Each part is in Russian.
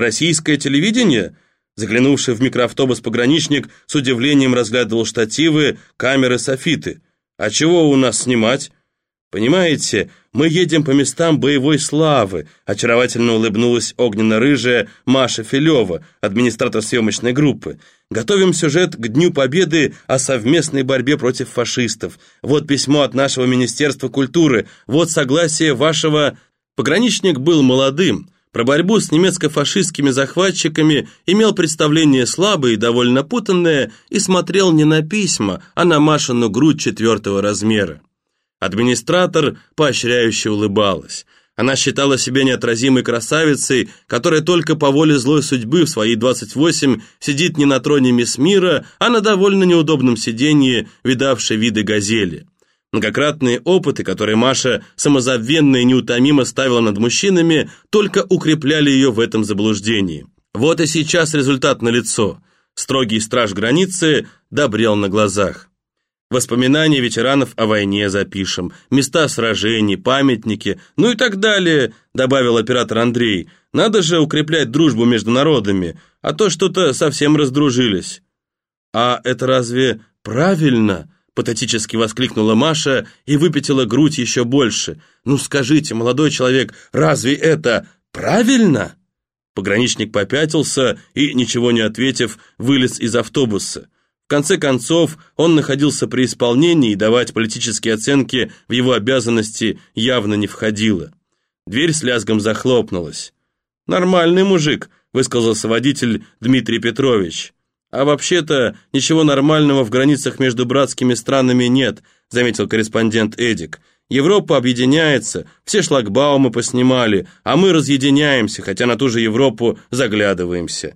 Российское телевидение?» Заглянувший в микроавтобус пограничник с удивлением разглядывал штативы, камеры, софиты. «А чего у нас снимать?» «Понимаете, мы едем по местам боевой славы», очаровательно улыбнулась огненно-рыжая Маша Филева, администратор съемочной группы. «Готовим сюжет к Дню Победы о совместной борьбе против фашистов. Вот письмо от нашего Министерства культуры, вот согласие вашего...» Пограничник был молодым, про борьбу с немецко-фашистскими захватчиками имел представление слабое и довольно путанное и смотрел не на письма, а на Машину грудь четвертого размера. Администратор поощряюще улыбалась. Она считала себя неотразимой красавицей, которая только по воле злой судьбы в свои 28 сидит не на троне мисс мира, а на довольно неудобном сиденье, видавшей виды газели. Многократные опыты, которые Маша самозабвенно и неутомимо ставила над мужчинами, только укрепляли ее в этом заблуждении. Вот и сейчас результат налицо. Строгий страж границы добрел на глазах. Воспоминания ветеранов о войне запишем, места сражений, памятники, ну и так далее, добавил оператор Андрей. Надо же укреплять дружбу между народами, а то что-то совсем раздружились. А это разве правильно? Патетически воскликнула Маша и выпятила грудь еще больше. «Ну скажите, молодой человек, разве это правильно?» Пограничник попятился и, ничего не ответив, вылез из автобуса. В конце концов, он находился при исполнении, и давать политические оценки в его обязанности явно не входило. Дверь с лязгом захлопнулась. «Нормальный мужик», — высказался водитель Дмитрий Петрович. «А вообще-то ничего нормального в границах между братскими странами нет», заметил корреспондент Эдик. «Европа объединяется, все шлагбаумы поснимали, а мы разъединяемся, хотя на ту же Европу заглядываемся».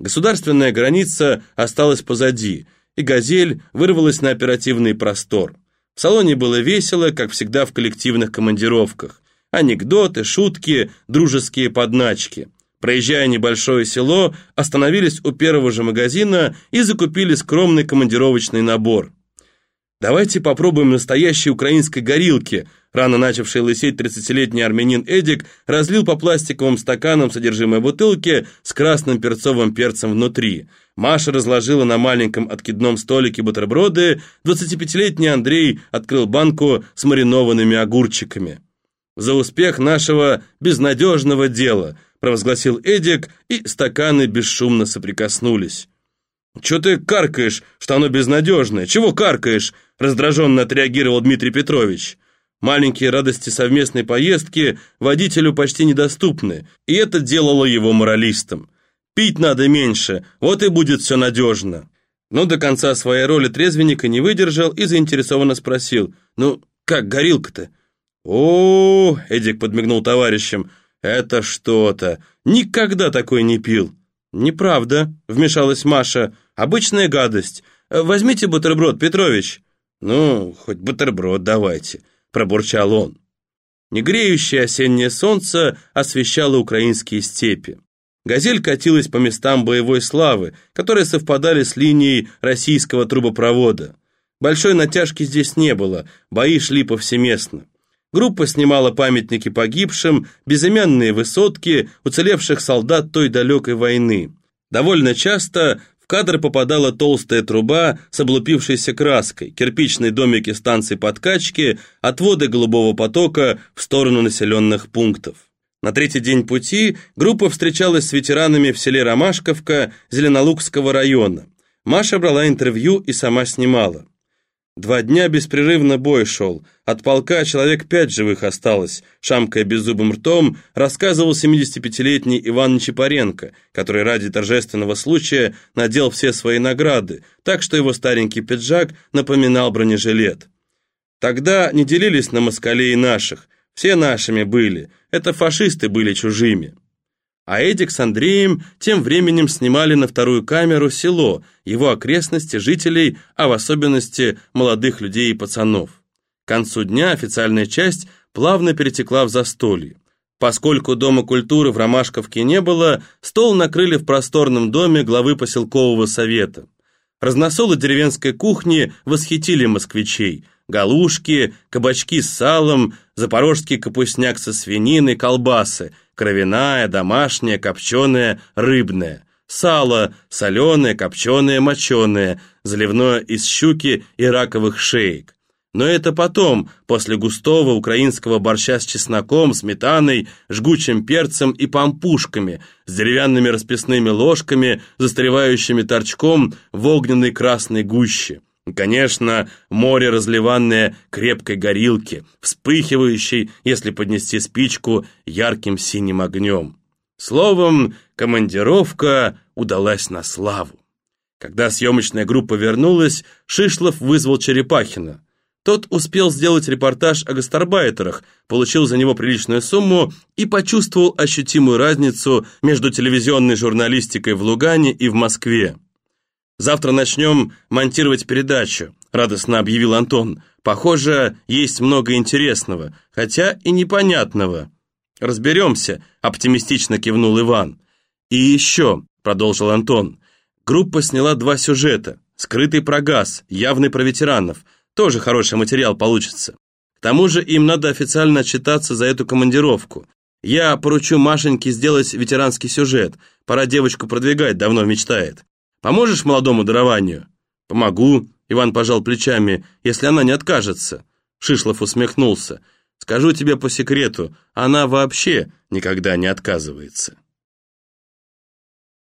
Государственная граница осталась позади, и «Газель» вырвалась на оперативный простор. В салоне было весело, как всегда в коллективных командировках. Анекдоты, шутки, дружеские подначки. Проезжая небольшое село, остановились у первого же магазина и закупили скромный командировочный набор. «Давайте попробуем настоящей украинской горилки», рано начавший лысеть 30-летний армянин Эдик разлил по пластиковым стаканам содержимое бутылки с красным перцовым перцем внутри. Маша разложила на маленьком откидном столике бутерброды, 25-летний Андрей открыл банку с маринованными огурчиками. «За успех нашего безнадежного дела», провозгласил Эдик, и стаканы бесшумно соприкоснулись. «Чего ты каркаешь, что оно безнадежное? Чего каркаешь?» раздраженно отреагировал Дмитрий Петрович. Маленькие радости совместной поездки водителю почти недоступны, и это делало его моралистом. Пить надо меньше, вот и будет все надежно. Но до конца своей роли трезвенника не выдержал и заинтересованно спросил, «Ну, как горилка-то?» «О, -о, Эдик подмигнул товарищам, «Это что-то! Никогда такой не пил!» «Неправда», — вмешалась Маша. «Обычная гадость. Возьмите бутерброд, Петрович». «Ну, хоть бутерброд давайте», — пробурчал он. Негреющее осеннее солнце освещало украинские степи. «Газель» катилась по местам боевой славы, которые совпадали с линией российского трубопровода. Большой натяжки здесь не было, бои шли повсеместно. Группа снимала памятники погибшим, безымянные высотки, уцелевших солдат той далекой войны. Довольно часто в кадр попадала толстая труба с облупившейся краской, кирпичные домики станции подкачки, отводы голубого потока в сторону населенных пунктов. На третий день пути группа встречалась с ветеранами в селе Ромашковка Зеленолукского района. Маша брала интервью и сама снимала. Два дня беспрерывно бой шел. От полка человек пять живых осталось. Шамкая беззубым ртом, рассказывал 75-летний Иван Чапаренко, который ради торжественного случая надел все свои награды, так что его старенький пиджак напоминал бронежилет. Тогда не делились на москалей наших. Все нашими были. Это фашисты были чужими. А Эдик с Андреем тем временем снимали на вторую камеру село, его окрестности, жителей, а в особенности молодых людей и пацанов. К концу дня официальная часть плавно перетекла в застолье. Поскольку Дома культуры в Ромашковке не было, стол накрыли в просторном доме главы поселкового совета. Разносолы деревенской кухни восхитили москвичей – галушки, кабачки с салом, запорожский капустняк со свининой, колбасы, кровяная, домашняя, копченая, рыбная, сало, соленое, копченое, моченое, заливное из щуки и раковых шеек. Но это потом, после густого украинского борща с чесноком, сметаной, жгучим перцем и пампушками, с деревянными расписными ложками, застревающими торчком в огненной красной гуще. Конечно, море разливанное крепкой горилки, вспыхивающей, если поднести спичку, ярким синим огнем. Словом, командировка удалась на славу. Когда съемочная группа вернулась, Шишлов вызвал Черепахина. Тот успел сделать репортаж о гастарбайтерах, получил за него приличную сумму и почувствовал ощутимую разницу между телевизионной журналистикой в Лугане и в Москве. «Завтра начнем монтировать передачу», — радостно объявил Антон. «Похоже, есть много интересного, хотя и непонятного». «Разберемся», — оптимистично кивнул Иван. «И еще», — продолжил Антон, — «группа сняла два сюжета. Скрытый про газ, явный про ветеранов — тоже хороший материал получится. К тому же им надо официально отчитаться за эту командировку. Я поручу Машеньке сделать ветеранский сюжет. Пора девочку продвигать, давно мечтает. Поможешь молодому дарованию? Помогу, Иван пожал плечами, если она не откажется. Шишлов усмехнулся. Скажу тебе по секрету, она вообще никогда не отказывается.